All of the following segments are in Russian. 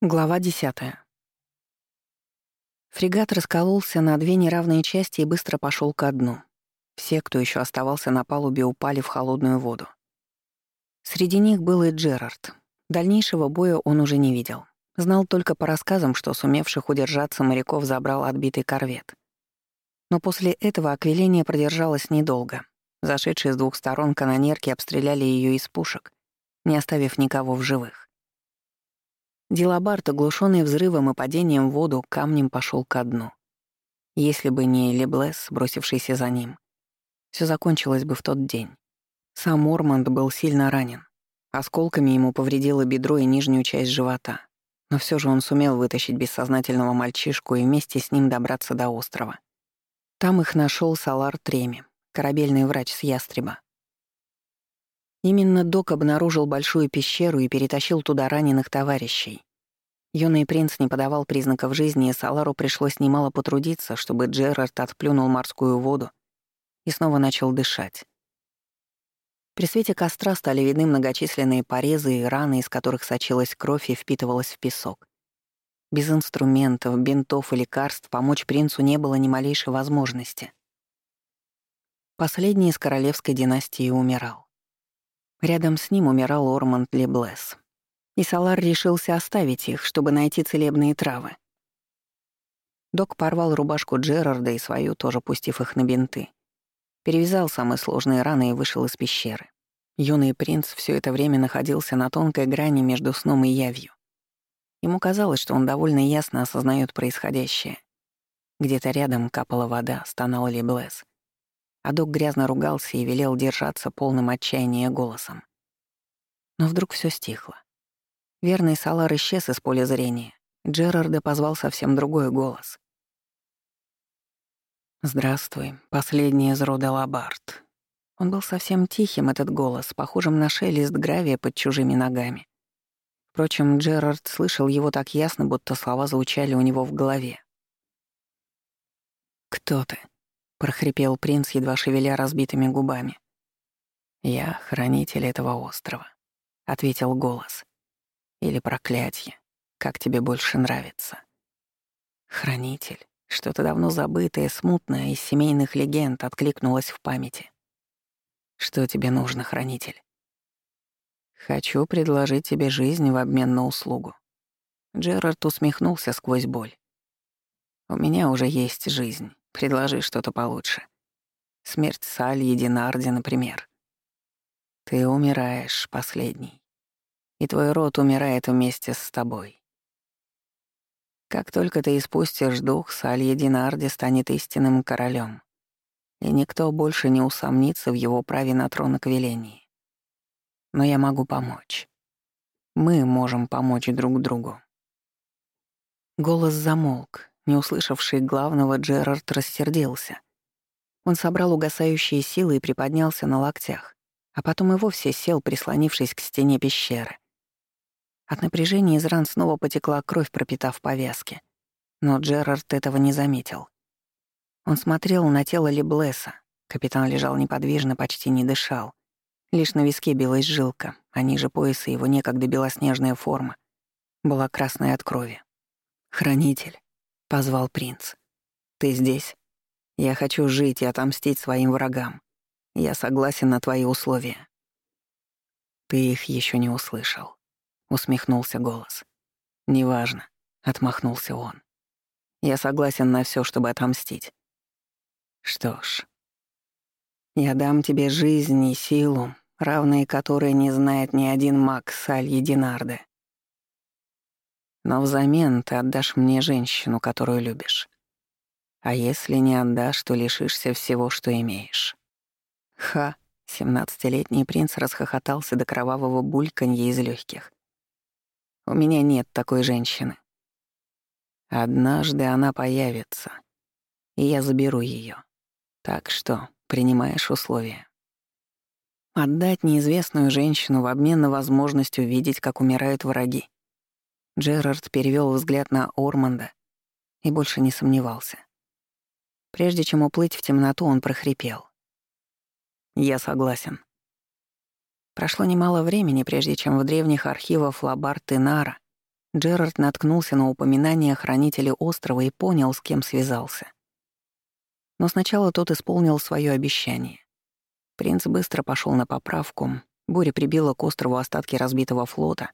Глава десятая. Фрегат раскололся на две неравные части и быстро пошел ко дну. Все, кто еще оставался на палубе, упали в холодную воду. Среди них был и Джерард. Дальнейшего боя он уже не видел. Знал только по рассказам, что сумевших удержаться моряков забрал отбитый корвет. Но после этого аквиления продержалась недолго. Зашедшие с двух сторон канонерки обстреляли ее из пушек, не оставив никого в живых. Дилабарт, оглушенный взрывом и падением в воду, камнем пошел ко дну. Если бы не Леблес, бросившийся за ним, все закончилось бы в тот день. Сам Орманд был сильно ранен. Осколками ему повредило бедро и нижнюю часть живота. Но все же он сумел вытащить бессознательного мальчишку и вместе с ним добраться до острова. Там их нашел Салар Треми, корабельный врач с ястреба. Именно док обнаружил большую пещеру и перетащил туда раненых товарищей. Юный принц не подавал признаков жизни, и Салару пришлось немало потрудиться, чтобы Джерард отплюнул морскую воду и снова начал дышать. При свете костра стали видны многочисленные порезы и раны, из которых сочилась кровь и впитывалась в песок. Без инструментов, бинтов и лекарств помочь принцу не было ни малейшей возможности. Последний из королевской династии умирал. Рядом с ним умирал Орманд Леблес. И Салар решился оставить их, чтобы найти целебные травы. Док порвал рубашку Джерарда и свою, тоже пустив их на бинты. Перевязал самые сложные раны и вышел из пещеры. Юный принц все это время находился на тонкой грани между сном и явью. Ему казалось, что он довольно ясно осознает происходящее. Где-то рядом капала вода, стонал Леблес. А док грязно ругался и велел держаться полным отчаяния голосом. Но вдруг все стихло. Верный Салар исчез из поля зрения. Джерарда позвал совсем другой голос. «Здравствуй, последний из рода Лабард». Он был совсем тихим, этот голос, похожим на шелест гравия под чужими ногами. Впрочем, Джерард слышал его так ясно, будто слова звучали у него в голове. «Кто ты?» — прохрипел принц, едва шевеля разбитыми губами. «Я хранитель этого острова», — ответил голос. «Или проклятие, как тебе больше нравится». «Хранитель». Что-то давно забытое, смутное из семейных легенд откликнулось в памяти. «Что тебе нужно, хранитель?» «Хочу предложить тебе жизнь в обмен на услугу». Джерард усмехнулся сквозь боль. «У меня уже есть жизнь. Предложи что-то получше. Смерть Сальи Динарди, например. Ты умираешь, последний. И твой род умирает вместе с тобой. Как только ты испустишь дух, Салья Динарди станет истинным королем, и никто больше не усомнится в его праве на трон Аквилении. Но я могу помочь. Мы можем помочь друг другу. Голос замолк, не услышавший главного, Джерард рассердился. Он собрал угасающие силы и приподнялся на локтях, а потом и вовсе сел, прислонившись к стене пещеры. От напряжения из ран снова потекла кровь, пропитав повязки. Но Джерард этого не заметил. Он смотрел на тело Леблеса. Капитан лежал неподвижно, почти не дышал. Лишь на виске билась жилка, а ниже пояса его некогда белоснежная форма была красной от крови. «Хранитель», — позвал принц. «Ты здесь? Я хочу жить и отомстить своим врагам. Я согласен на твои условия». «Ты их еще не услышал», — усмехнулся голос. «Неважно», — отмахнулся он. «Я согласен на все, чтобы отомстить». «Что ж, я дам тебе жизнь и силу, равные которой не знает ни один маг Сальи Динарде. Но взамен ты отдашь мне женщину, которую любишь. А если не отдашь, то лишишься всего, что имеешь». Ха, семнадцатилетний принц расхохотался до кровавого бульканья из легких. «У меня нет такой женщины. Однажды она появится, и я заберу ее. Так что принимаешь условия». Отдать неизвестную женщину в обмен на возможность увидеть, как умирают враги. Джерард перевел взгляд на Орманда и больше не сомневался. Прежде чем уплыть в темноту, он прохрипел. «Я согласен». Прошло немало времени, прежде чем в древних архивах Лабарт и Нара Джерард наткнулся на упоминание хранителя острова и понял, с кем связался. Но сначала тот исполнил свое обещание. Принц быстро пошел на поправку, буря прибила к острову остатки разбитого флота,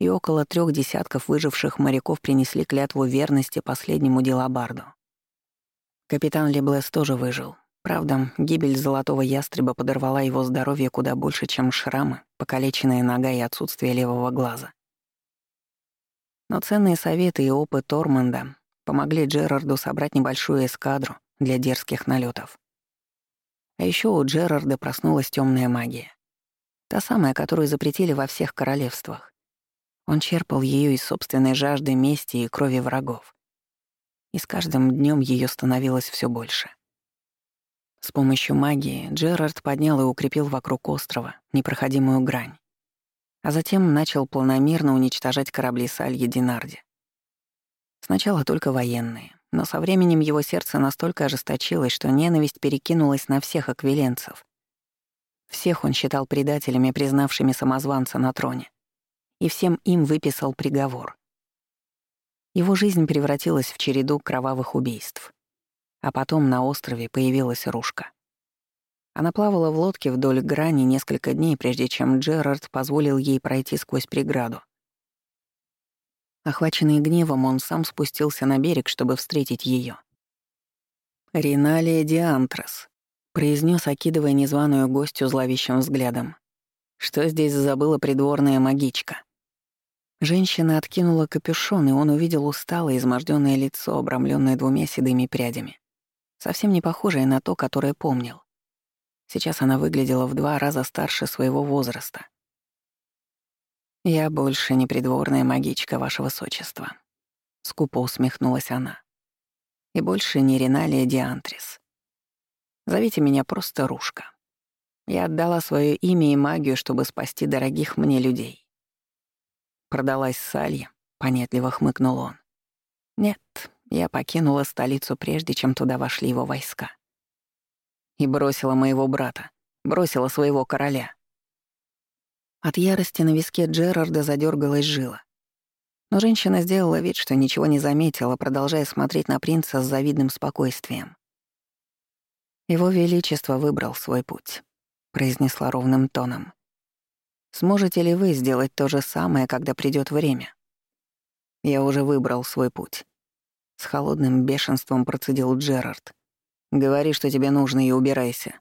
и около трех десятков выживших моряков принесли клятву верности последнему Делабарду. Капитан Леблес тоже выжил. Правда, гибель золотого ястреба подорвала его здоровье куда больше, чем шрамы, покалеченная нога и отсутствие левого глаза. Но ценные советы и опыт Торманда помогли Джерарду собрать небольшую эскадру для дерзких налетов. А еще у Джерарда проснулась темная магия. Та самая, которую запретили во всех королевствах. Он черпал ее из собственной жажды мести и крови врагов. И с каждым днем ее становилось все больше. С помощью магии Джерард поднял и укрепил вокруг острова непроходимую грань, а затем начал планомерно уничтожать корабли Сальи Динарди. Сначала только военные, но со временем его сердце настолько ожесточилось, что ненависть перекинулась на всех аквиленцев. Всех он считал предателями, признавшими самозванца на троне и всем им выписал приговор. Его жизнь превратилась в череду кровавых убийств. А потом на острове появилась Рушка. Она плавала в лодке вдоль грани несколько дней, прежде чем Джерард позволил ей пройти сквозь преграду. Охваченный гневом, он сам спустился на берег, чтобы встретить ее. «Риналия Диантрас», — произнес, окидывая незваную гостью зловещим взглядом. «Что здесь забыла придворная магичка?» Женщина откинула капюшон, и он увидел усталое, измождённое лицо, обрамленное двумя седыми прядями. Совсем не похожее на то, которое помнил. Сейчас она выглядела в два раза старше своего возраста. «Я больше не придворная магичка, ваше высочество», — скупо усмехнулась она. «И больше не Риналия Диантрис. Зовите меня просто Рушка. Я отдала свое имя и магию, чтобы спасти дорогих мне людей. Продалась Салье, понятливо хмыкнул он. Нет, я покинула столицу прежде, чем туда вошли его войска. И бросила моего брата, бросила своего короля. От ярости на виске Джерарда задергалась жила. Но женщина сделала вид, что ничего не заметила, продолжая смотреть на принца с завидным спокойствием. «Его Величество выбрал свой путь», — произнесла ровным тоном. Сможете ли вы сделать то же самое, когда придёт время? Я уже выбрал свой путь. С холодным бешенством процедил Джерард. Говори, что тебе нужно, и убирайся.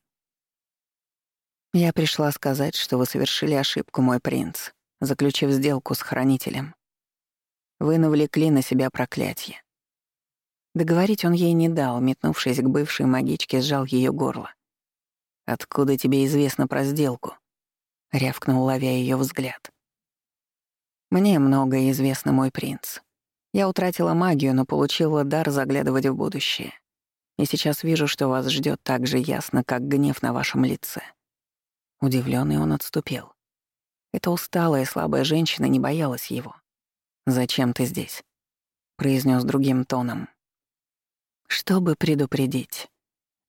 Я пришла сказать, что вы совершили ошибку, мой принц, заключив сделку с хранителем. Вы навлекли на себя проклятие. Договорить он ей не дал, метнувшись к бывшей магичке, сжал её горло. «Откуда тебе известно про сделку?» — рявкнул, ловя ее взгляд. «Мне многое известно, мой принц. Я утратила магию, но получила дар заглядывать в будущее. И сейчас вижу, что вас ждет так же ясно, как гнев на вашем лице». Удивленный он отступил. Эта усталая, слабая женщина не боялась его. «Зачем ты здесь?» — произнес другим тоном. «Чтобы предупредить.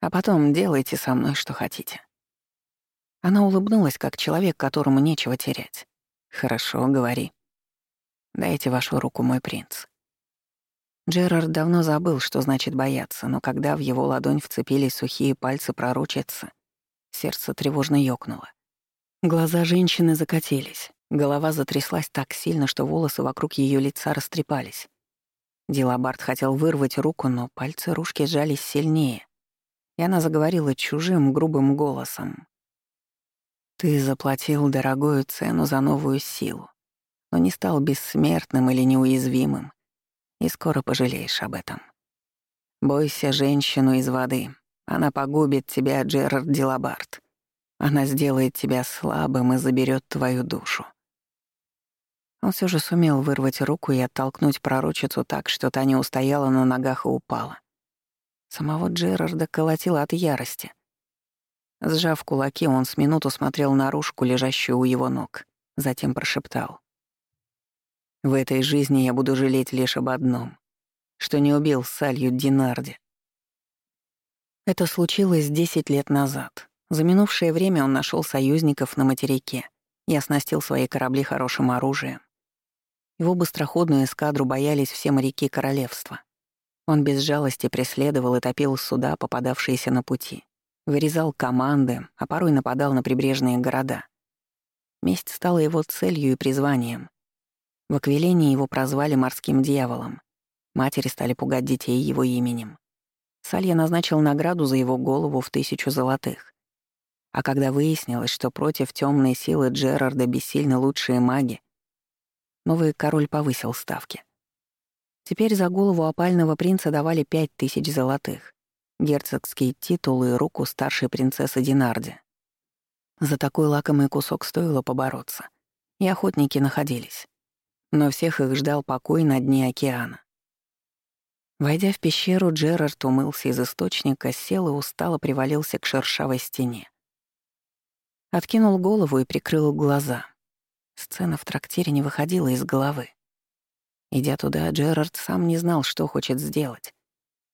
А потом делайте со мной, что хотите». Она улыбнулась, как человек, которому нечего терять. «Хорошо, говори. Дайте вашу руку, мой принц». Джерард давно забыл, что значит бояться, но когда в его ладонь вцепились сухие пальцы пророчицы, сердце тревожно ёкнуло. Глаза женщины закатились, голова затряслась так сильно, что волосы вокруг ее лица растрепались. Дилабард хотел вырвать руку, но пальцы ружки сжались сильнее, и она заговорила чужим, грубым голосом, ты заплатил дорогую цену за новую силу, но не стал бессмертным или неуязвимым, и скоро пожалеешь об этом. Бойся женщину из воды. Она погубит тебя, Джерард Дилабард. Она сделает тебя слабым и заберет твою душу. Он все же сумел вырвать руку и оттолкнуть пророчицу так, что та не устояла на ногах и упала. Самого Джерарда колотило от ярости. Сжав кулаки, он с минуту смотрел наружку, лежащую у его ног, затем прошептал. «В этой жизни я буду жалеть лишь об одном, что не убил Салью Динарди». Это случилось десять лет назад. За минувшее время он нашел союзников на материке и оснастил свои корабли хорошим оружием. Его быстроходную эскадру боялись все моряки королевства. Он без жалости преследовал и топил суда, попадавшиеся на пути. Вырезал команды, а порой нападал на прибрежные города. Месть стала его целью и призванием. В Аквилении его прозвали морским дьяволом. Матери стали пугать детей его именем. Салья назначил награду за его голову в тысячу золотых. А когда выяснилось, что против темной силы Джерарда бессильны лучшие маги, новый король повысил ставки. Теперь за голову опального принца давали пять тысяч золотых, герцогские титулы и руку старшей принцессы Динарди. За такой лакомый кусок стоило побороться, и охотники находились. Но всех их ждал покой на дне океана. Войдя в пещеру, Джерард умылся из источника, сел и устало привалился к шершавой стене. Откинул голову и прикрыл глаза. Сцена в трактире не выходила из головы. Идя туда, Джерард сам не знал, что хочет сделать.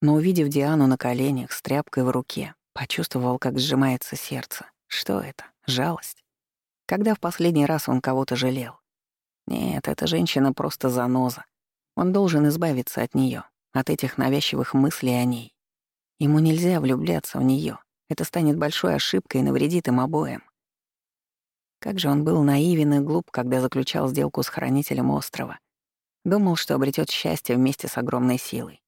Но увидев Диану на коленях с тряпкой в руке, почувствовал, как сжимается сердце. Что это? Жалость? Когда в последний раз он кого-то жалел? Нет, эта женщина просто заноза. Он должен избавиться от нее, от этих навязчивых мыслей о ней. Ему нельзя влюбляться в нее. Это станет большой ошибкой и навредит им обоим. Как же он был наивен и глуп, когда заключал сделку с хранителем острова. Думал, что обретет счастье вместе с огромной силой,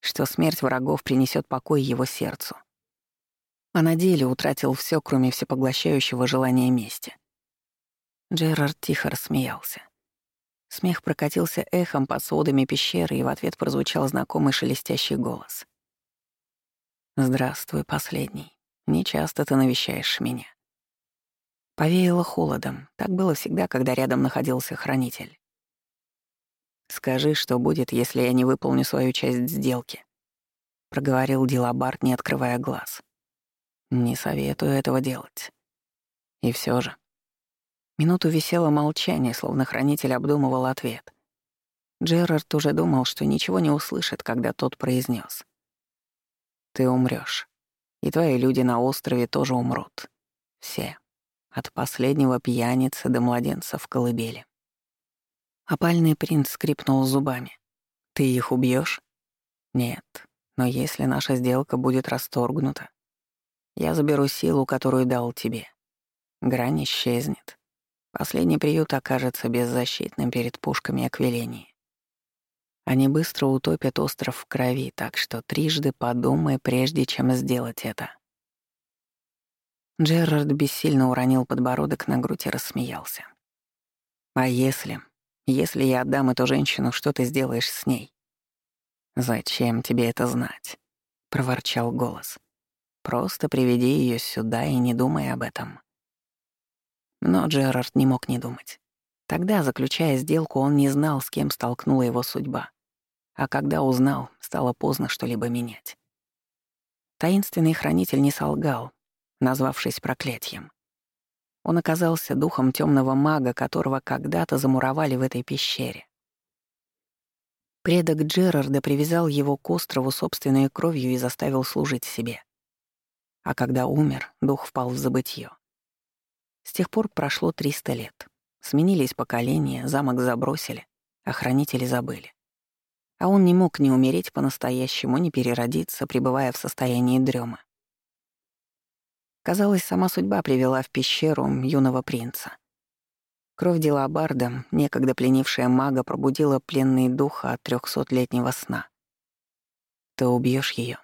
что смерть врагов принесет покой его сердцу. А на деле утратил все, кроме всепоглощающего желания мести. Джерард тихо рассмеялся. Смех прокатился эхом под сводами пещеры, и в ответ прозвучал знакомый шелестящий голос. «Здравствуй, последний. Не часто ты навещаешь меня». Повеяло холодом. Так было всегда, когда рядом находился хранитель. «Скажи, что будет, если я не выполню свою часть сделки», — проговорил Дилабарт, не открывая глаз. «Не советую этого делать. И все же, Минуту висело молчание, словно хранитель обдумывал ответ. Джерард уже думал, что ничего не услышит, когда тот произнес: «Ты умрешь, и твои люди на острове тоже умрут. Все. От последнего пьяницы до младенца в колыбели». Опальный принц скрипнул зубами. «Ты их убьешь? «Нет, но если наша сделка будет расторгнута, я заберу силу, которую дал тебе. Грань исчезнет. Последний приют окажется беззащитным перед пушками Аквилении. Они быстро утопят остров в крови, так что трижды подумай, прежде чем сделать это. Джерард бессильно уронил подбородок на грудь и рассмеялся. «А если... Если я отдам эту женщину, что ты сделаешь с ней?» «Зачем тебе это знать?» — проворчал голос. «Просто приведи ее сюда и не думай об этом». Но Джерард не мог не думать. Тогда, заключая сделку, он не знал, с кем столкнула его судьба. А когда узнал, стало поздно что-либо менять. Таинственный хранитель не солгал, назвавшись проклятием. Он оказался духом темного мага, которого когда-то замуровали в этой пещере. Предок Джерарда привязал его к острову собственной кровью и заставил служить себе. А когда умер, дух впал в забытье. С тех пор прошло 300 лет. Сменились поколения, замок забросили, охранители забыли. А он не мог ни умереть по-настоящему, ни переродиться, пребывая в состоянии дрёмы. Казалось, сама судьба привела в пещеру юного принца. Кровь Дилабарда, некогда пленившая мага, пробудила пленный дух от трехсотлетнего сна. «Ты убьешь ее,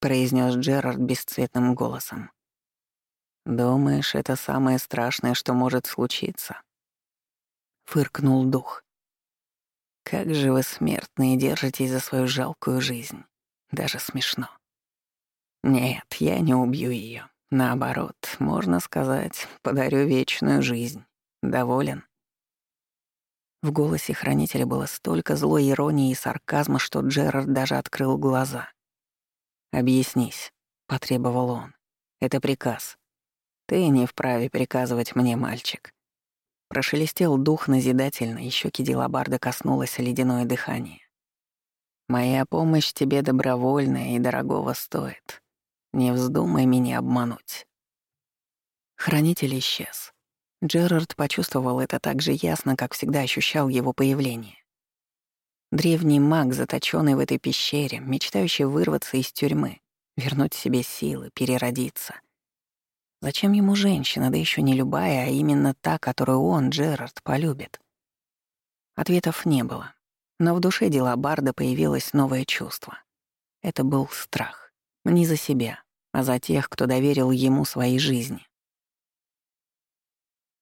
произнес Джерард бесцветным голосом. «Думаешь, это самое страшное, что может случиться?» Фыркнул дух. «Как же вы, смертные, держитесь за свою жалкую жизнь. Даже смешно. Нет, я не убью ее. Наоборот, можно сказать, подарю вечную жизнь. Доволен?» В голосе хранителя было столько злой иронии и сарказма, что Джерард даже открыл глаза. «Объяснись», — потребовал он. «Это приказ. «Ты не вправе приказывать мне, мальчик». Прошелестел дух назидательно, и щеки Дилабарда коснулось ледяное дыхание. «Моя помощь тебе добровольная и дорогого стоит. Не вздумай меня обмануть». Хранитель исчез. Джерард почувствовал это так же ясно, как всегда ощущал его появление. Древний маг, заточенный в этой пещере, мечтающий вырваться из тюрьмы, вернуть себе силы, переродиться. Зачем ему женщина, да еще не любая, а именно та, которую он, Джерард, полюбит? Ответов не было, но в душе дела Барда появилось новое чувство. Это был страх. Не за себя, а за тех, кто доверил ему своей жизни.